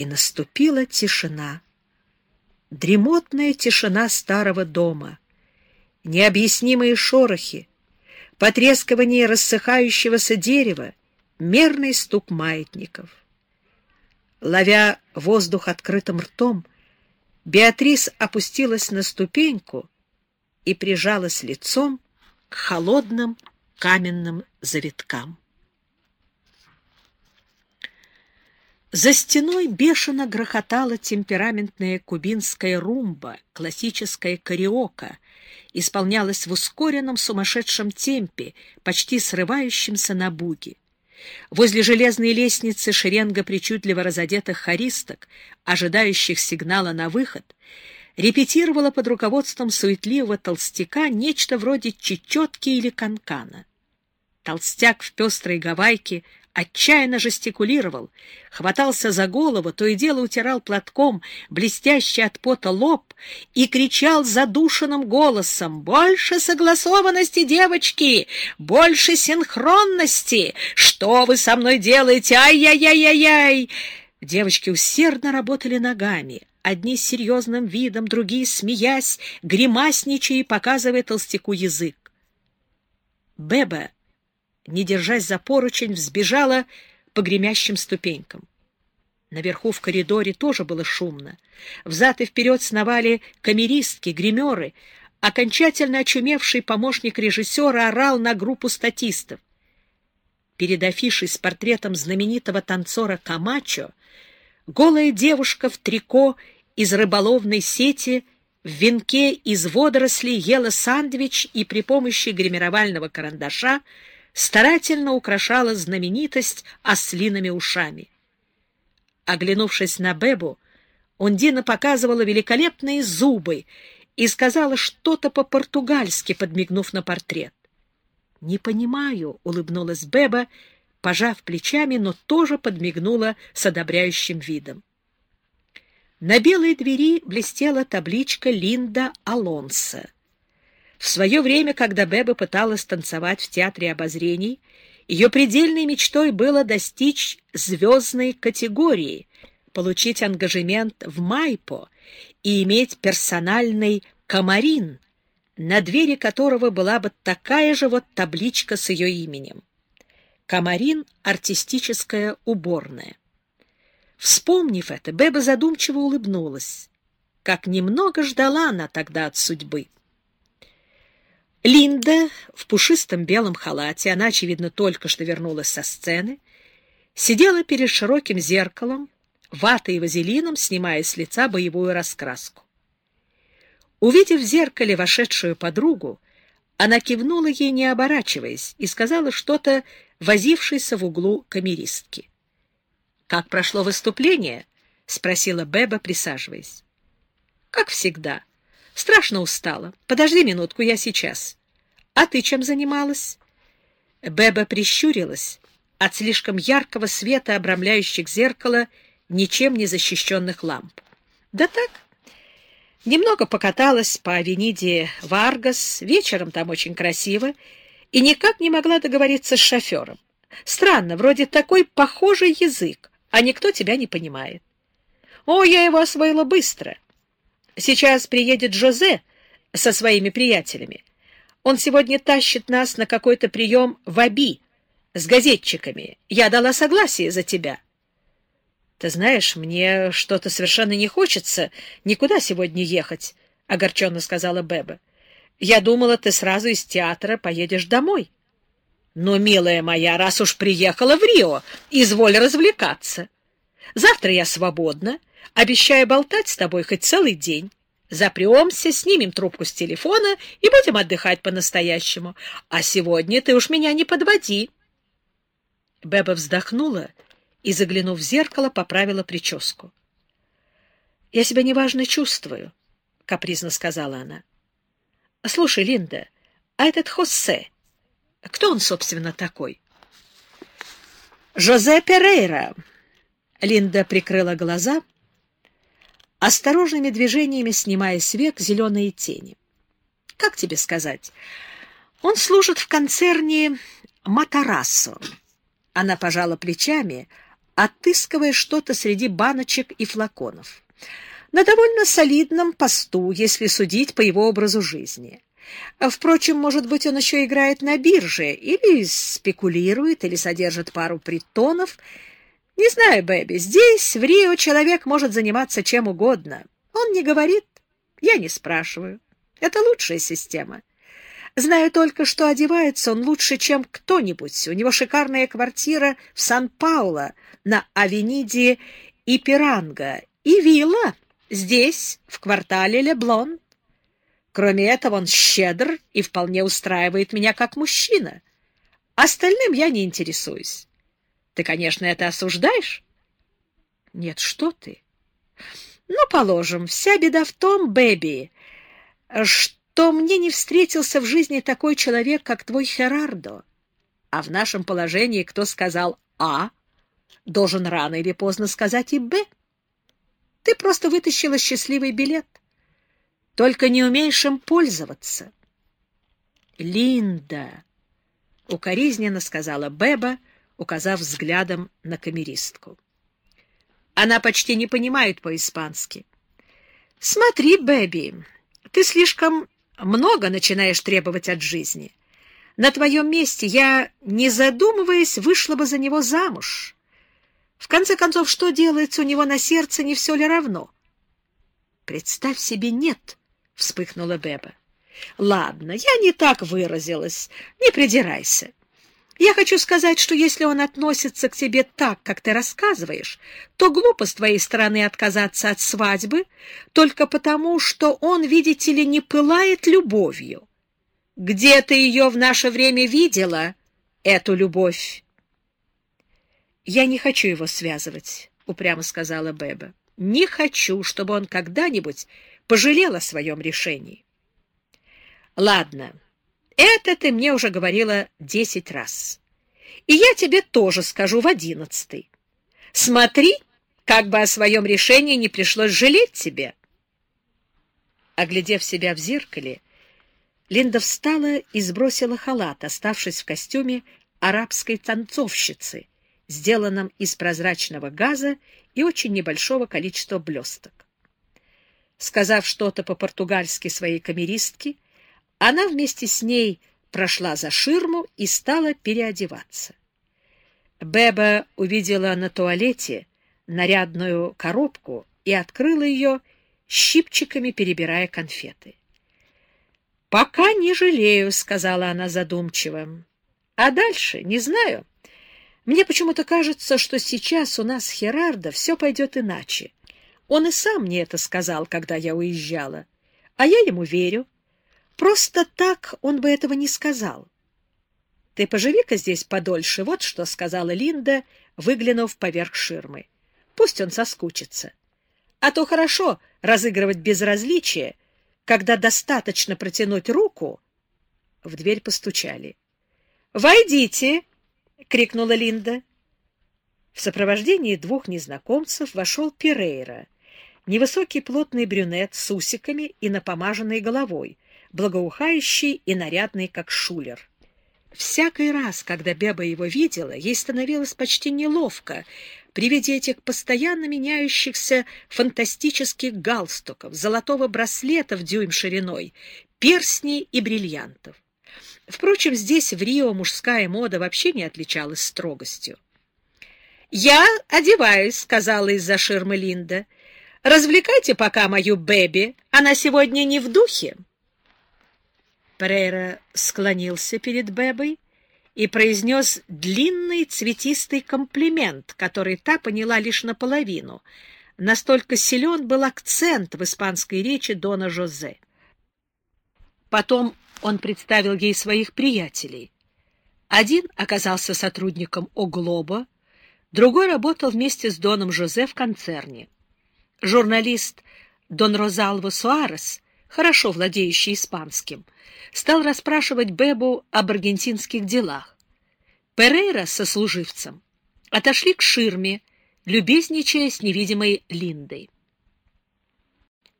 и наступила тишина. Дремотная тишина старого дома, необъяснимые шорохи, потрескивание рассыхающегося дерева, мерный стук маятников. Ловя воздух открытым ртом, Беатрис опустилась на ступеньку и прижалась лицом к холодным каменным завиткам. За стеной бешено грохотала темпераментная кубинская румба, классическая кариока, исполнялась в ускоренном сумасшедшем темпе, почти срывающемся на буги. Возле железной лестницы шеренга причудливо разодетых хористок, ожидающих сигнала на выход, репетировала под руководством суетливого толстяка нечто вроде чечетки или канкана. Толстяк в пестрой гавайке отчаянно жестикулировал, хватался за голову, то и дело утирал платком блестящий от пота лоб и кричал задушенным голосом «Больше согласованности, девочки! Больше синхронности! Что вы со мной делаете? Ай-яй-яй-яй-яй!» Девочки усердно работали ногами, одни с серьезным видом, другие, смеясь, гримасничая и показывая толстяку язык. Беба не держась за поручень, взбежала по гремящим ступенькам. Наверху в коридоре тоже было шумно. Взад и вперед сновали камеристки, гримеры. Окончательно очумевший помощник режиссера орал на группу статистов. Перед афишей с портретом знаменитого танцора Камачо голая девушка в трико из рыболовной сети в венке из водорослей ела сандвич и при помощи гримировального карандаша старательно украшала знаменитость ослиными ушами. Оглянувшись на Бебу, Ундина показывала великолепные зубы и сказала что-то по-португальски, подмигнув на портрет. — Не понимаю, — улыбнулась Беба, пожав плечами, но тоже подмигнула с одобряющим видом. На белой двери блестела табличка Линда Алонса. В свое время, когда Беба пыталась танцевать в театре обозрений, ее предельной мечтой было достичь звездной категории, получить ангажемент в Майпо и иметь персональный комарин, на двери которого была бы такая же вот табличка с ее именем. Комарин — артистическая уборная. Вспомнив это, Беба задумчиво улыбнулась. Как немного ждала она тогда от судьбы. Линда в пушистом белом халате, она, очевидно, только что вернулась со сцены, сидела перед широким зеркалом, ватой и вазелином, снимая с лица боевую раскраску. Увидев в зеркале вошедшую подругу, она кивнула ей, не оборачиваясь, и сказала что-то возившейся в углу камеристки. — Как прошло выступление? — спросила Беба, присаживаясь. — Как всегда. — Страшно устала. Подожди минутку, я сейчас. А ты чем занималась? Беба прищурилась от слишком яркого света, обрамляющих зеркало ничем не защищенных ламп. Да так. Немного покаталась по авениде Варгас, вечером там очень красиво, и никак не могла договориться с шофером. Странно, вроде такой похожий язык, а никто тебя не понимает. О, я его освоила быстро. Сейчас приедет Жозе со своими приятелями. Он сегодня тащит нас на какой-то прием в Аби с газетчиками. Я дала согласие за тебя. Ты знаешь, мне что-то совершенно не хочется никуда сегодня ехать, — огорченно сказала Беба. Я думала, ты сразу из театра поедешь домой. Но, милая моя, раз уж приехала в Рио, изволь развлекаться. Завтра я свободна, Обещаю болтать с тобой хоть целый день. Запремся, снимем трубку с телефона и будем отдыхать по-настоящему. А сегодня ты уж меня не подводи. Беба вздохнула и, заглянув в зеркало, поправила прическу. — Я себя неважно чувствую, — капризно сказала она. — Слушай, Линда, а этот Хосе, кто он, собственно, такой? — Жозе Перейра. Линда прикрыла глаза — осторожными движениями снимая с век зеленые тени. Как тебе сказать? Он служит в концерне Матарасо. Она пожала плечами, отыскивая что-то среди баночек и флаконов. На довольно солидном посту, если судить по его образу жизни. Впрочем, может быть, он еще играет на бирже, или спекулирует, или содержит пару притонов. Не знаю, Бэби, здесь, в Рио, человек может заниматься чем угодно. Он не говорит, я не спрашиваю. Это лучшая система. Знаю только, что одевается он лучше, чем кто-нибудь. У него шикарная квартира в Сан-Пауло на Авениде Ипиранга и вилла здесь, в квартале Леблон. Кроме этого, он щедр и вполне устраивает меня как мужчина. Остальным я не интересуюсь. Ты, конечно, это осуждаешь? Нет, что ты? Ну, положим, вся беда в том, Бэби, что мне не встретился в жизни такой человек, как твой Херардо. А в нашем положении кто сказал «А», должен рано или поздно сказать и «Б». Ты просто вытащила счастливый билет. Только не умеешь им пользоваться. Линда, укоризненно сказала Беба, указав взглядом на камеристку. Она почти не понимает по-испански. Смотри, Бэби, ты слишком много начинаешь требовать от жизни. На твоем месте я, не задумываясь, вышла бы за него замуж. В конце концов, что делается у него на сердце, не все ли равно? Представь себе, нет, — вспыхнула Беба. Ладно, я не так выразилась, не придирайся. Я хочу сказать, что если он относится к тебе так, как ты рассказываешь, то глупо с твоей стороны отказаться от свадьбы только потому, что он, видите ли, не пылает любовью. Где ты ее в наше время видела, эту любовь? Я не хочу его связывать, — упрямо сказала Беба. Не хочу, чтобы он когда-нибудь пожалел о своем решении. Ладно. Это ты мне уже говорила десять раз. И я тебе тоже скажу в одиннадцатый. Смотри, как бы о своем решении не пришлось жалеть тебе. Оглядев себя в зеркале, Линда встала и сбросила халат, оставшись в костюме арабской танцовщицы, сделанном из прозрачного газа и очень небольшого количества блесток. Сказав что-то по-португальски своей камеристке, она вместе с ней прошла за ширму и стала переодеваться. Беба увидела на туалете нарядную коробку и открыла ее, щипчиками перебирая конфеты. «Пока не жалею», — сказала она задумчиво. «А дальше? Не знаю. Мне почему-то кажется, что сейчас у нас с Херардо все пойдет иначе. Он и сам мне это сказал, когда я уезжала. А я ему верю. Просто так он бы этого не сказал. «Ты поживи-ка здесь подольше», — вот что сказала Линда, выглянув поверх ширмы. «Пусть он соскучится. А то хорошо разыгрывать безразличие, когда достаточно протянуть руку». В дверь постучали. «Войдите!» — крикнула Линда. В сопровождении двух незнакомцев вошел Перейра, невысокий плотный брюнет с усиками и напомаженной головой, благоухающий и нарядный, как шулер. Всякий раз, когда Беба его видела, ей становилось почти неловко при виде этих постоянно меняющихся фантастических галстуков, золотого браслета в дюйм шириной, перстней и бриллиантов. Впрочем, здесь, в Рио, мужская мода вообще не отличалась строгостью. «Я одеваюсь», — сказала из-за ширмы Линда. «Развлекайте пока мою Бэби, она сегодня не в духе». Перейра склонился перед Бебой и произнес длинный цветистый комплимент, который та поняла лишь наполовину. Настолько силен был акцент в испанской речи Дона Жозе. Потом он представил ей своих приятелей. Один оказался сотрудником Оглоба, другой работал вместе с Доном Жозе в концерне. Журналист Дон Розалво Суарес — хорошо владеющий испанским, стал расспрашивать Бебу об аргентинских делах. Перейра со служивцем отошли к ширме, любезничая с невидимой Линдой.